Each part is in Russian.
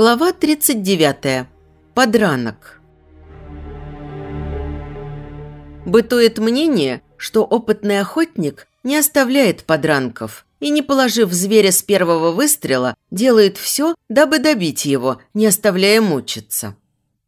Глава 39. Подранок. Бытует мнение, что опытный охотник не оставляет подранков и, не положив зверя с первого выстрела, делает все, дабы добить его, не оставляя мучиться.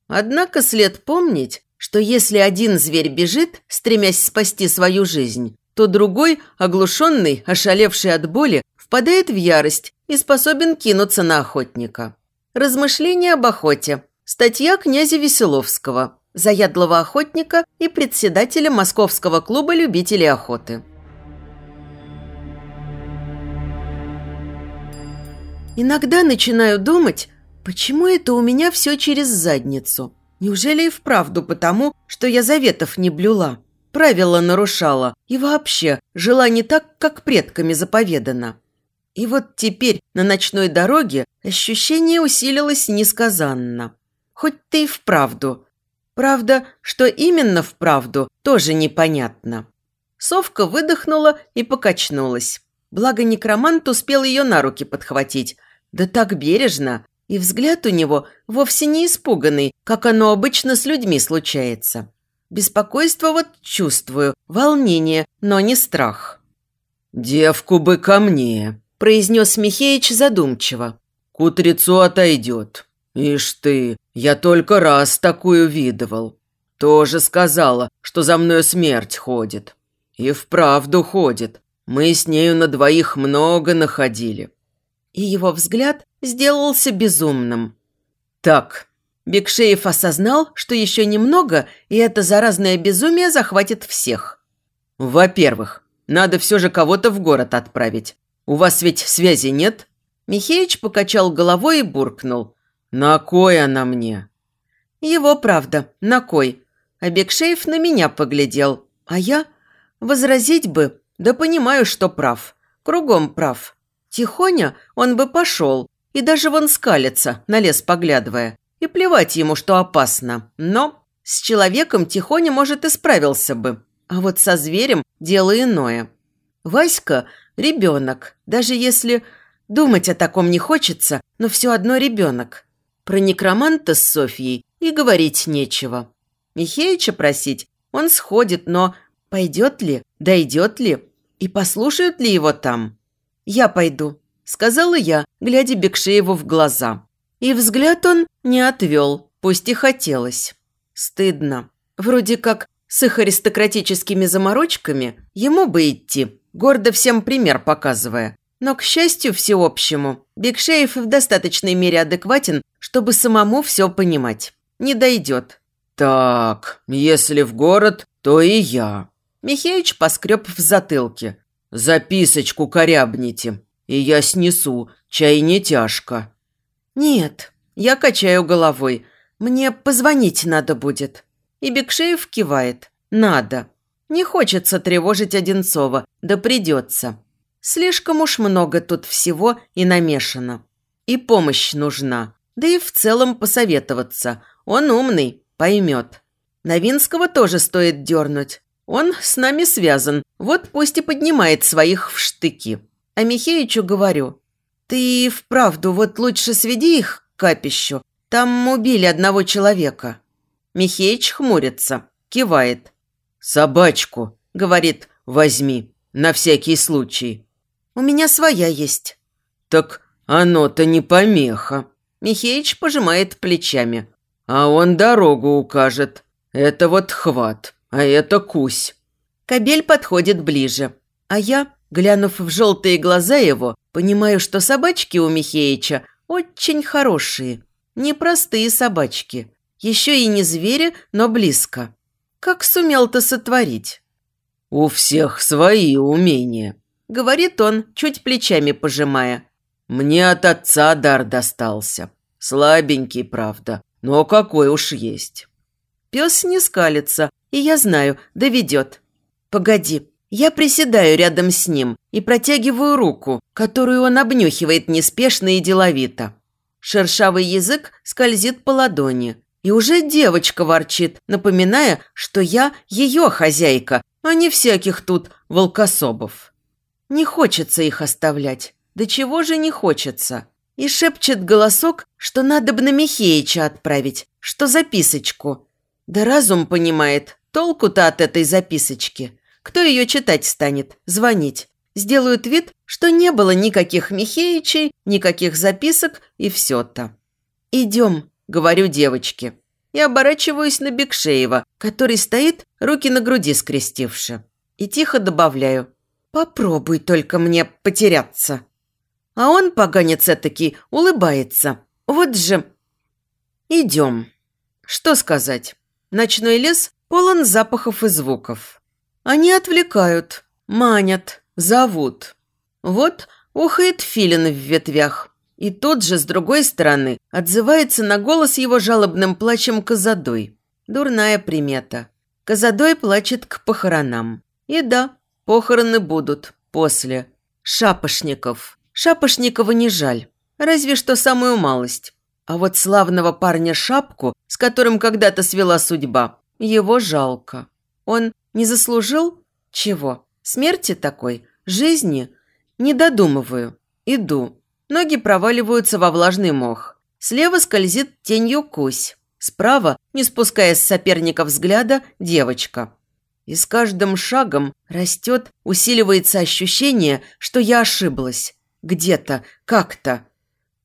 Однако след помнить, что если один зверь бежит, стремясь спасти свою жизнь, то другой, оглушенный, ошалевший от боли, впадает в ярость и способен кинуться на охотника. Размышления об охоте. Статья князя Веселовского, заядлого охотника и председателя Московского клуба любителей охоты. Иногда начинаю думать, почему это у меня все через задницу. Неужели и вправду потому, что я заветов не блюла, правила нарушала и вообще жила не так, как предками заповедано. И вот теперь на ночной дороге ощущение усилилось несказанно. Хоть ты и вправду. Правда, что именно вправду, тоже непонятно. Совка выдохнула и покачнулась. Благо некромант успел ее на руки подхватить. Да так бережно. И взгляд у него вовсе не испуганный, как оно обычно с людьми случается. Беспокойство вот чувствую, волнение, но не страх. «Девку бы ко мне», произнес Михеич задумчиво. «К утрецу отойдет. Ишь ты, я только раз такую видывал. Тоже сказала, что за мною смерть ходит. И вправду ходит. Мы с нею на двоих много находили». И его взгляд сделался безумным. «Так». Бекшеев осознал, что еще немного, и это заразное безумие захватит всех. «Во-первых, надо все же кого-то в город отправить. У вас ведь связи нет?» Михеич покачал головой и буркнул. «На кой она мне?» «Его правда, на кой?» А Бекшеев на меня поглядел. А я? Возразить бы, да понимаю, что прав. Кругом прав. Тихоня он бы пошел. И даже вон скалится, на лес поглядывая. И плевать ему, что опасно. Но с человеком Тихоня, может, и справился бы. А вот со зверем дело иное. Васька Ребенок. Даже если думать о таком не хочется, но все одно ребенок. Про некроманта с Софьей и говорить нечего. Михеича просить он сходит, но пойдет ли, дойдет ли и послушают ли его там? «Я пойду», – сказала я, глядя Бекшееву в глаза. И взгляд он не отвел, пусть и хотелось. Стыдно. Вроде как с их аристократическими заморочками ему бы идти, гордо всем пример показывая. Но, к счастью всеобщему, Бекшеев в достаточной мере адекватен, чтобы самому все понимать. Не дойдет. «Так, если в город, то и я». Михеич поскреб в затылке. «Записочку корябните, и я снесу, чай не тяжко». «Нет, я качаю головой. Мне позвонить надо будет». И Бекшеев кивает. «Надо». Не хочется тревожить Одинцова, да придется. Слишком уж много тут всего и намешано. И помощь нужна. Да и в целом посоветоваться. Он умный, поймет. Новинского тоже стоит дернуть. Он с нами связан, вот пусть и поднимает своих в штыки. А Михеичу говорю, ты вправду вот лучше сведи их к капищу. Там убили одного человека. Михеич хмурится, кивает. «Собачку», – говорит, – «возьми, на всякий случай». «У меня своя есть». «Так оно-то не помеха». Михеич пожимает плечами. «А он дорогу укажет. Это вот хват, а это кусь». Кобель подходит ближе. А я, глянув в желтые глаза его, понимаю, что собачки у Михеича очень хорошие. Непростые собачки. Еще и не звери, но близко. Как сумел-то сотворить? «У всех свои умения», – говорит он, чуть плечами пожимая. «Мне от отца дар достался. Слабенький, правда, но какой уж есть». Пес не скалится, и я знаю, доведет. Погоди, я приседаю рядом с ним и протягиваю руку, которую он обнюхивает неспешно и деловито. Шершавый язык скользит по ладони, и уже девочка ворчит, напоминая, что я ее хозяйка, а не всяких тут волкособов. Не хочется их оставлять. Да чего же не хочется? И шепчет голосок, что надо бы на Михеича отправить, что записочку. Да разум понимает, толку-то от этой записочки. Кто ее читать станет, звонить? Сделают вид, что не было никаких Михеичей, никаких записок и все-то. «Идем», – говорю девочке. И оборачиваюсь на Бекшеева, который стоит, руки на груди скрестивши. И тихо добавляю. «Попробуй только мне потеряться». А он, поганец таки улыбается. Вот же... Идем. Что сказать? Ночной лес полон запахов и звуков. Они отвлекают, манят, зовут. Вот ухает филин в ветвях. И тот же, с другой стороны, отзывается на голос его жалобным плачем Казадой. Дурная примета. Казадой плачет к похоронам. И да, похороны будут после. Шапошников. Шапошникова не жаль, разве что самую малость. А вот славного парня Шапку, с которым когда-то свела судьба, его жалко. Он не заслужил? Чего? Смерти такой? Жизни? Не додумываю. Иду. Ноги проваливаются во влажный мох. Слева скользит тенью кусь. Справа, не спуская с соперника взгляда, девочка. И с каждым шагом растет, усиливается ощущение, что я ошиблась где-то, как-то.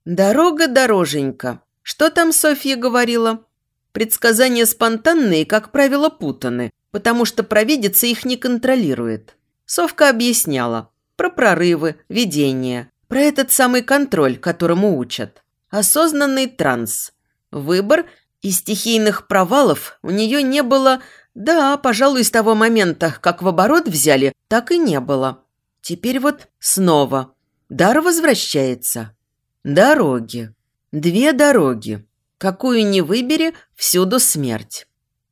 Дорога-дороженька. Что там Софья говорила? Предсказания спонтанные, как правило, путаны, потому что провидица их не контролирует. Совка объясняла про прорывы, видения, про этот самый контроль, которому учат. Осознанный транс. Выбор и стихийных провалов у нее не было, да, пожалуй, с того момента, как в оборот взяли, так и не было. Теперь вот снова – Дар возвращается. Дороги. Две дороги. Какую ни выбери, всюду смерть.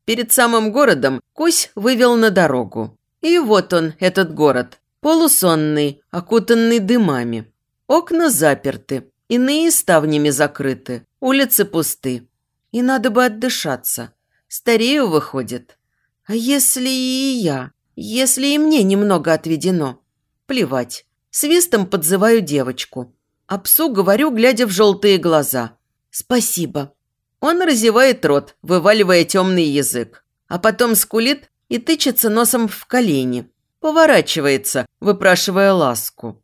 Перед самым городом Кусь вывел на дорогу. И вот он, этот город, полусонный, окутанный дымами. Окна заперты, иные ставнями закрыты, улицы пусты. И надо бы отдышаться. Старею выходит. А если и я? Если и мне немного отведено? Плевать. Свистом подзываю девочку. А псу говорю, глядя в желтые глаза. «Спасибо». Он разевает рот, вываливая темный язык. А потом скулит и тычется носом в колени. Поворачивается, выпрашивая ласку.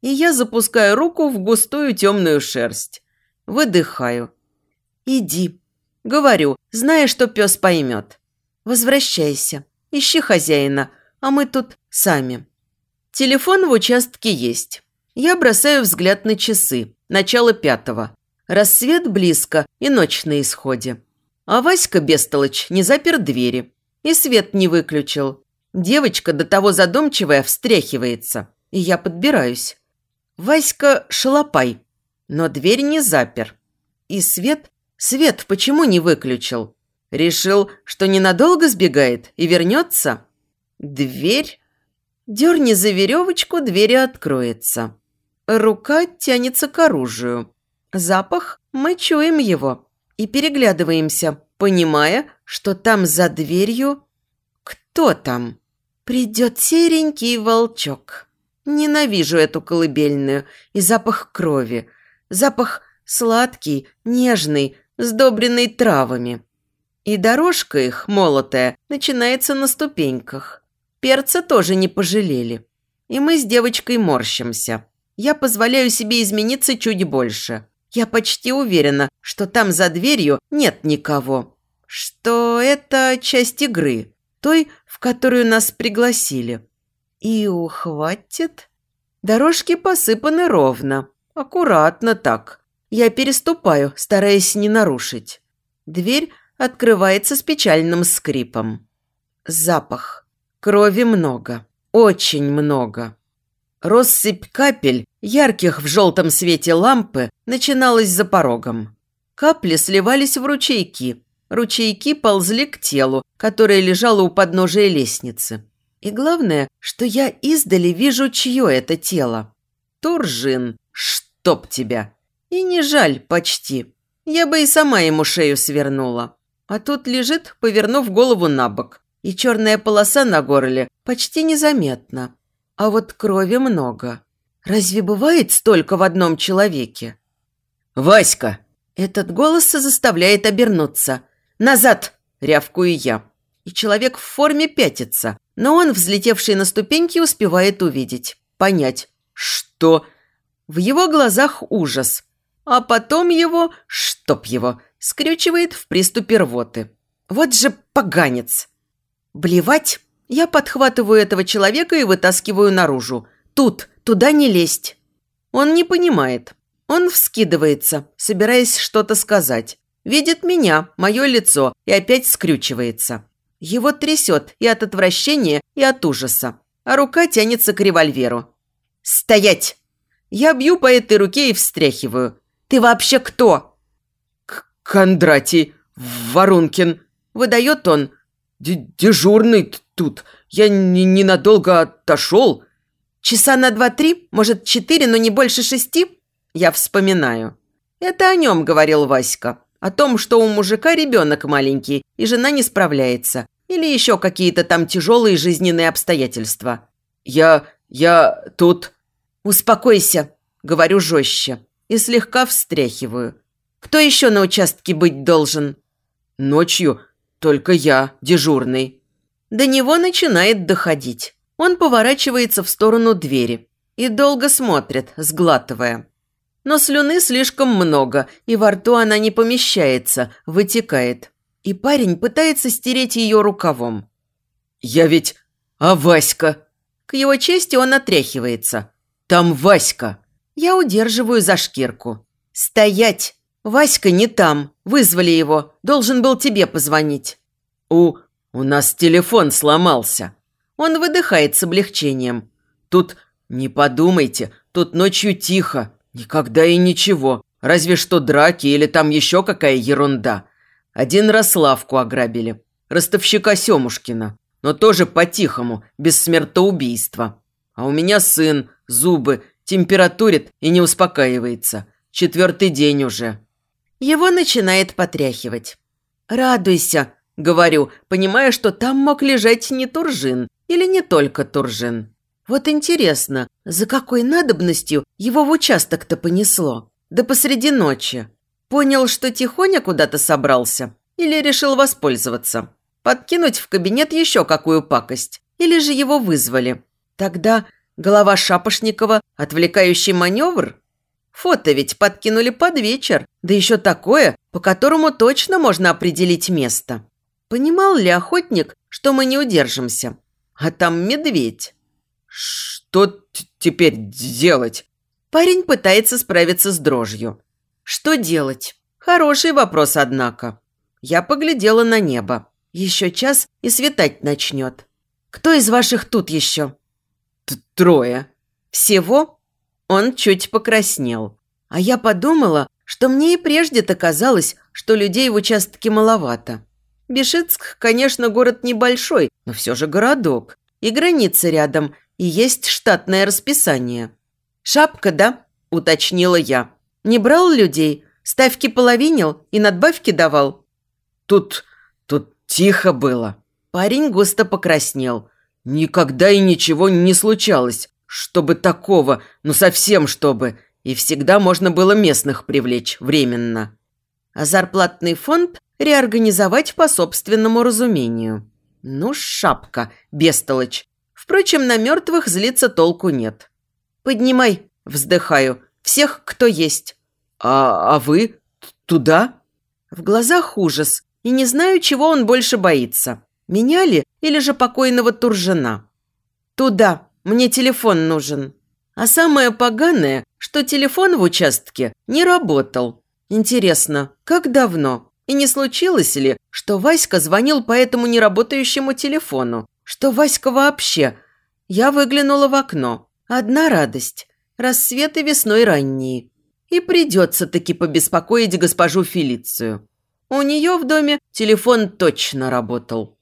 И я запускаю руку в густую темную шерсть. Выдыхаю. «Иди», – говорю, зная, что пес поймет. «Возвращайся, ищи хозяина, а мы тут сами». Телефон в участке есть. Я бросаю взгляд на часы. Начало пятого. Рассвет близко и ночь на исходе. А Васька, бестолочь, не запер двери. И свет не выключил. Девочка до того задумчивая встряхивается. И я подбираюсь. Васька шалопай. Но дверь не запер. И свет... Свет почему не выключил? Решил, что ненадолго сбегает и вернется? Дверь Дерни за веревочку, дверь откроется. Рука тянется к оружию. Запах, мы чуем его и переглядываемся, понимая, что там за дверью... Кто там? Придет серенький волчок. Ненавижу эту колыбельную и запах крови. Запах сладкий, нежный, сдобренный травами. И дорожка их, молотая, начинается на ступеньках. Перца тоже не пожалели. И мы с девочкой морщимся. Я позволяю себе измениться чуть больше. Я почти уверена, что там за дверью нет никого. Что это часть игры, той, в которую нас пригласили. И ухватит. Дорожки посыпаны ровно, аккуратно так. Я переступаю, стараясь не нарушить. Дверь открывается с печальным скрипом. Запах. Крови много, очень много. Россыпь капель, ярких в желтом свете лампы, начиналась за порогом. Капли сливались в ручейки. Ручейки ползли к телу, которое лежало у подножия лестницы. И главное, что я издали вижу, чье это тело. Туржин, чтоб тебя. И не жаль почти. Я бы и сама ему шею свернула. А тут лежит, повернув голову на бок и черная полоса на горле почти незаметна. А вот крови много. Разве бывает столько в одном человеке? Васька!» Этот голос заставляет обернуться. «Назад!» – рявкую я. И человек в форме пятится, но он, взлетевший на ступеньки, успевает увидеть, понять. Что? В его глазах ужас. А потом его, чтоб его, скрючивает в приступе рвоты. Вот же поганец! Блевать? Я подхватываю этого человека и вытаскиваю наружу. Тут, туда не лезть. Он не понимает. Он вскидывается, собираясь что-то сказать. Видит меня, мое лицо, и опять скрючивается. Его трясет и от отвращения, и от ужаса. А рука тянется к револьверу. «Стоять!» Я бью по этой руке и встряхиваю. «Ты вообще кто?» К «Кондратий Варункин», – выдает он. «Дежурный тут. Я ненадолго отошел». «Часа на два-три, может, четыре, но не больше шести?» Я вспоминаю. Это о нем говорил Васька. О том, что у мужика ребенок маленький, и жена не справляется. Или еще какие-то там тяжелые жизненные обстоятельства. «Я... я тут...» «Успокойся», – говорю жестче. И слегка встряхиваю. «Кто еще на участке быть должен?» «Ночью только я, дежурный». До него начинает доходить. Он поворачивается в сторону двери и долго смотрит, сглатывая но слюны слишком много, и во рту она не помещается, вытекает. И парень пытается стереть ее рукавом. «Я ведь... А Васька?» К его чести он отряхивается. «Там Васька!» Я удерживаю за шкирку. «Стоять! Васька не там. Вызвали его. Должен был тебе позвонить». «У... у нас телефон сломался». Он выдыхает с облегчением. «Тут... не подумайте, тут ночью тихо. Никогда и ничего. Разве что драки или там еще какая ерунда. Один раз лавку ограбили. Ростовщика Семушкина. Но тоже по-тихому, без смертоубийства. А у меня сын, зубы, температурит и не успокаивается. Четвертый день уже. Его начинает потряхивать. «Радуйся», – говорю, понимая, что там мог лежать не Туржин или не только Туржин. Вот интересно, за какой надобностью его в участок-то понесло? Да посреди ночи. Понял, что тихоня куда-то собрался? Или решил воспользоваться? Подкинуть в кабинет еще какую пакость? Или же его вызвали? Тогда голова Шапошникова – отвлекающий маневр? Фото ведь подкинули под вечер, да еще такое, по которому точно можно определить место. Понимал ли охотник, что мы не удержимся? А там медведь. «Что теперь делать?» Парень пытается справиться с дрожью. «Что делать?» Хороший вопрос, однако. Я поглядела на небо. Еще час и светать начнет. Кто из ваших тут еще? Т Трое. Всего? Он чуть покраснел. А я подумала, что мне и прежде-то казалось, что людей в участке маловато. Бешицк, конечно, город небольшой, но все же городок. И граница рядом, и есть штатное расписание. «Шапка, да?» – уточнила я. «Не брал людей? Ставки половинил и надбавки давал?» «Тут... тут тихо было». Парень густо покраснел. «Никогда и ничего не случалось. Чтобы такого, ну совсем чтобы. И всегда можно было местных привлечь временно». А зарплатный фонд реорганизовать по собственному разумению. Ну, шапка, бестолочь. Впрочем, на мертвых злиться толку нет. «Поднимай», – вздыхаю, – «всех, кто есть». «А, а вы? Туда?» В глазах ужас, и не знаю, чего он больше боится. Меня ли или же покойного Туржина? «Туда, мне телефон нужен». А самое поганое, что телефон в участке не работал. Интересно, как давно? И не случилось ли, что Васька звонил по этому неработающему телефону? Что Васька вообще? Я выглянула в окно. Одна радость. Рассветы весной ранние. И придется таки побеспокоить госпожу Фелицию. У нее в доме телефон точно работал.